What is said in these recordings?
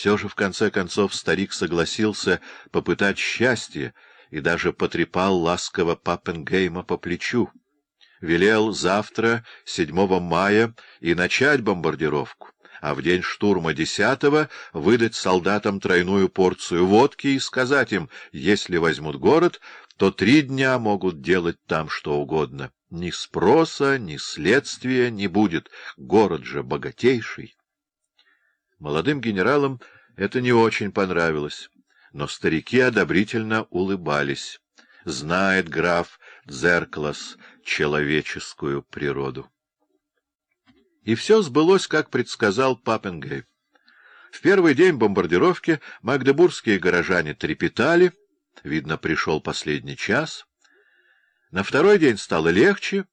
Все же, в конце концов, старик согласился попытать счастье и даже потрепал ласково Паппенгейма по плечу. Велел завтра, 7 мая, и начать бомбардировку, а в день штурма 10 выдать солдатам тройную порцию водки и сказать им, если возьмут город, то три дня могут делать там что угодно. Ни спроса, ни следствия не будет, город же богатейший. Молодым генералам это не очень понравилось, но старики одобрительно улыбались. Знает граф Дзерклас человеческую природу. И все сбылось, как предсказал Паппенгей. В первый день бомбардировки магдебургские горожане трепетали, видно, пришел последний час. На второй день стало легче,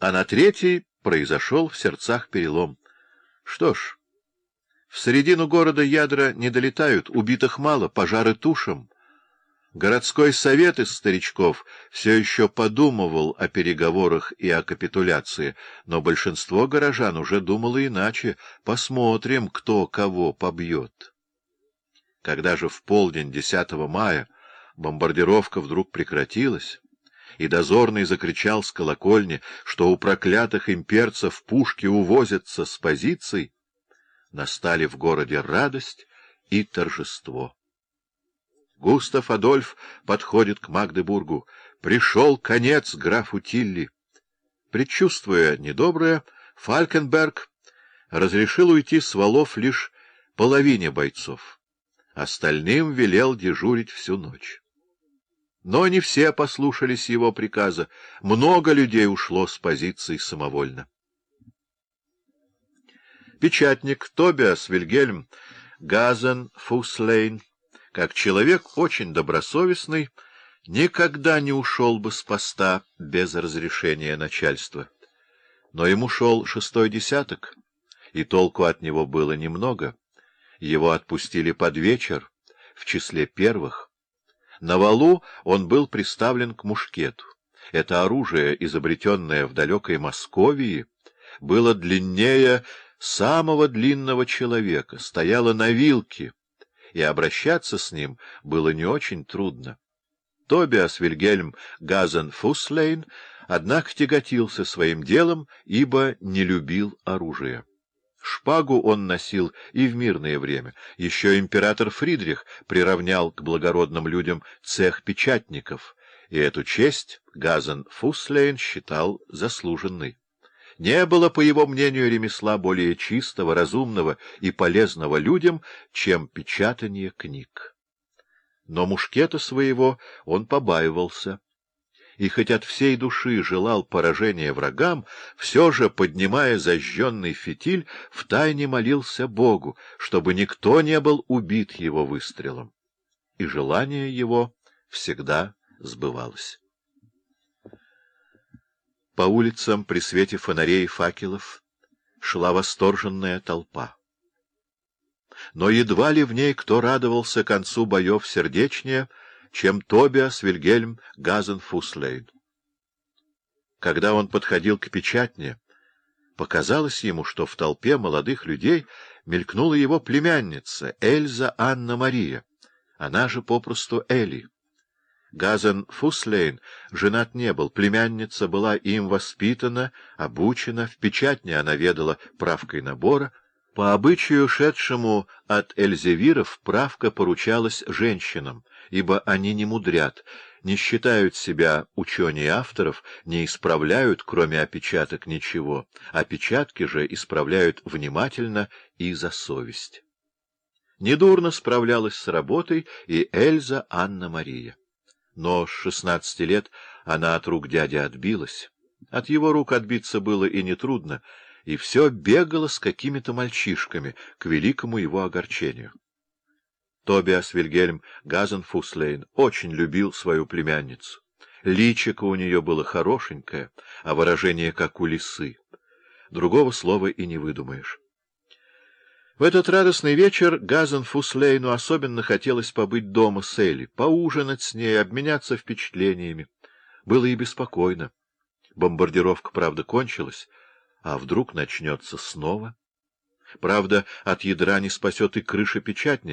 а на третий произошел в сердцах перелом. Что ж... В середину города ядра не долетают, убитых мало, пожары тушам. Городской совет из старичков все еще подумывал о переговорах и о капитуляции, но большинство горожан уже думало иначе. Посмотрим, кто кого побьет. Когда же в полдень 10 мая бомбардировка вдруг прекратилась, и дозорный закричал с колокольни, что у проклятых имперцев пушки увозятся с позиций, настали в городе радость и торжество. Густав Адольф подходит к Магдебургу. Пришел конец графу Тилли. Предчувствуя недоброе, Фалькенберг разрешил уйти с валов лишь половине бойцов. Остальным велел дежурить всю ночь. Но не все послушались его приказа. Много людей ушло с позиций самовольно. Печатник Тобиас Вильгельм Газен Фуслейн, как человек очень добросовестный, никогда не ушел бы с поста без разрешения начальства. Но ему шел шестой десяток, и толку от него было немного. Его отпустили под вечер, в числе первых. На валу он был приставлен к мушкету. Это оружие, изобретенное в далекой Московии, было длиннее самого длинного человека, стояла на вилке, и обращаться с ним было не очень трудно. Тобиас Вильгельм Газен Фуслейн, однако, тяготился своим делом, ибо не любил оружие. Шпагу он носил и в мирное время. Еще император Фридрих приравнял к благородным людям цех печатников, и эту честь Газен Фуслейн считал заслуженной. Не было, по его мнению, ремесла более чистого, разумного и полезного людям, чем печатание книг. Но мушкета своего он побаивался, и хоть от всей души желал поражения врагам, все же, поднимая зажженный фитиль, втайне молился Богу, чтобы никто не был убит его выстрелом. И желание его всегда сбывалось. По улицам при свете фонарей и факелов шла восторженная толпа. Но едва ли в ней кто радовался концу боев сердечнее, чем Тобиас Вильгельм Газенфуслейн. Когда он подходил к печатне, показалось ему, что в толпе молодых людей мелькнула его племянница Эльза Анна Мария, она же попросту Эли. Газен Фуслейн женат не был, племянница была им воспитана, обучена, в печатне она ведала правкой набора. По обычаю, шедшему от Эльзевиров, правка поручалась женщинам, ибо они не мудрят, не считают себя ученей авторов, не исправляют, кроме опечаток, ничего, опечатки же исправляют внимательно и за совесть. Недурно справлялась с работой и Эльза Анна-Мария но с шестнадцати лет она от рук дяди отбилась. От его рук отбиться было и нетрудно, и все бегало с какими-то мальчишками, к великому его огорчению. Тобиас Вильгельм Газенфуслейн очень любил свою племянницу. Личико у нее было хорошенькое, а выражение как у лисы. Другого слова и не выдумаешь. В этот радостный вечер Газан Фуслейну особенно хотелось побыть дома с Элли, поужинать с ней, обменяться впечатлениями. Было и беспокойно. Бомбардировка, правда, кончилась, а вдруг начнется снова? Правда, от ядра не спасет и крыша печатни,